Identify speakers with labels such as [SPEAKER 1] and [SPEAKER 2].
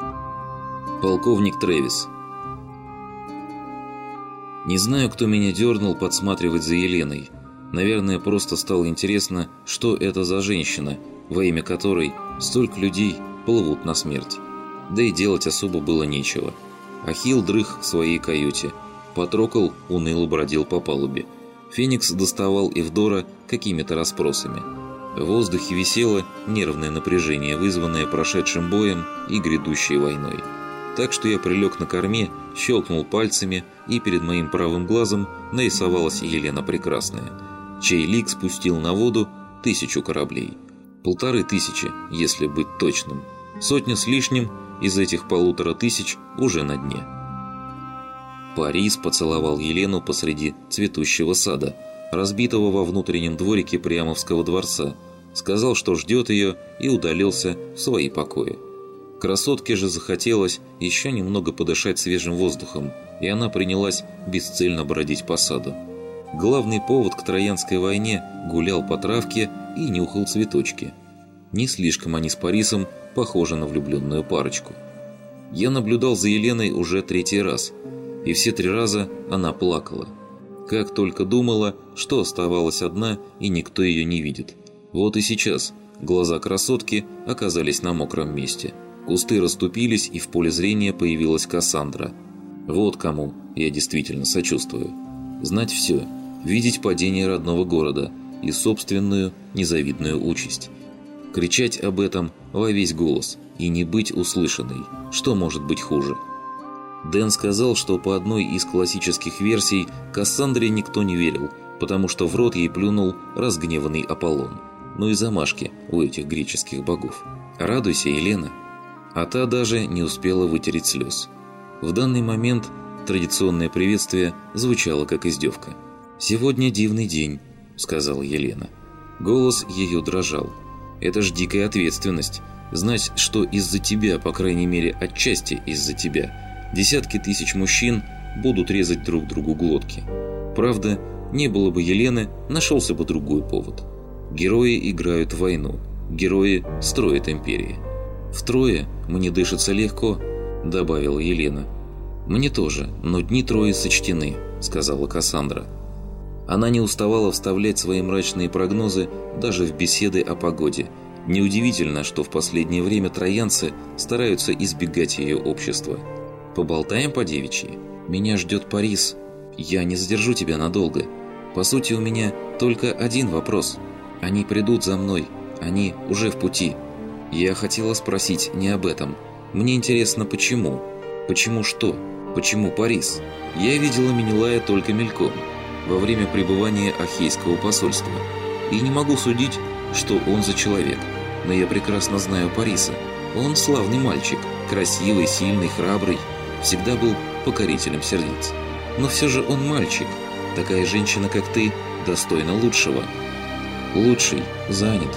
[SPEAKER 1] Полковник Трэвис Не знаю, кто меня дернул подсматривать за Еленой. Наверное, просто стало интересно, что это за женщина, во имя которой столько людей плывут на смерть. Да и делать особо было нечего. Ахилл дрых в своей каюте. Патрокол уныло бродил по палубе. Феникс доставал Эвдора какими-то расспросами. В воздухе висело нервное напряжение, вызванное прошедшим боем и грядущей войной. Так что я прилег на корме, щелкнул пальцами, и перед моим правым глазом нарисовалась Елена Прекрасная, чей лик спустил на воду тысячу кораблей. Полторы тысячи, если быть точным. Сотня с лишним из этих полутора тысяч уже на дне. Парис поцеловал Елену посреди цветущего сада, разбитого во внутреннем дворике Приамовского дворца, сказал, что ждет ее, и удалился в свои покои. Красотке же захотелось еще немного подышать свежим воздухом, и она принялась бесцельно бродить по саду. Главный повод к Троянской войне гулял по травке и нюхал цветочки. Не слишком они с Парисом похожи на влюбленную парочку. Я наблюдал за Еленой уже третий раз, и все три раза она плакала. Как только думала, что оставалась одна и никто ее не видит. Вот и сейчас глаза красотки оказались на мокром месте – Кусты расступились, и в поле зрения появилась Кассандра. Вот кому я действительно сочувствую. Знать все, видеть падение родного города и собственную незавидную участь. Кричать об этом во весь голос и не быть услышанной. Что может быть хуже? Дэн сказал, что по одной из классических версий Кассандре никто не верил, потому что в рот ей плюнул разгневанный Аполлон. Ну и замашки у этих греческих богов. Радуйся, Елена, а та даже не успела вытереть слез. В данный момент традиционное приветствие звучало как издевка. «Сегодня дивный день», – сказала Елена. Голос ее дрожал. «Это ж дикая ответственность. Знать, что из-за тебя, по крайней мере отчасти из-за тебя, десятки тысяч мужчин будут резать друг другу глотки. Правда, не было бы Елены, нашелся бы другой повод. Герои играют в войну. Герои строят империи. «Втрое мне дышится легко», – добавила Елена. «Мне тоже, но дни трое сочтены», – сказала Кассандра. Она не уставала вставлять свои мрачные прогнозы даже в беседы о погоде. Неудивительно, что в последнее время троянцы стараются избегать ее общества. «Поболтаем по девичьи? Меня ждет Парис. Я не задержу тебя надолго. По сути, у меня только один вопрос. Они придут за мной. Они уже в пути». Я хотела спросить не об этом. Мне интересно, почему? Почему что? Почему Парис? Я видела Менелая только мельком, во время пребывания Ахейского посольства. И не могу судить, что он за человек. Но я прекрасно знаю Париса. Он славный мальчик, красивый, сильный, храбрый. Всегда был покорителем сердец. Но все же он мальчик. Такая женщина, как ты, достойна лучшего. Лучший занят.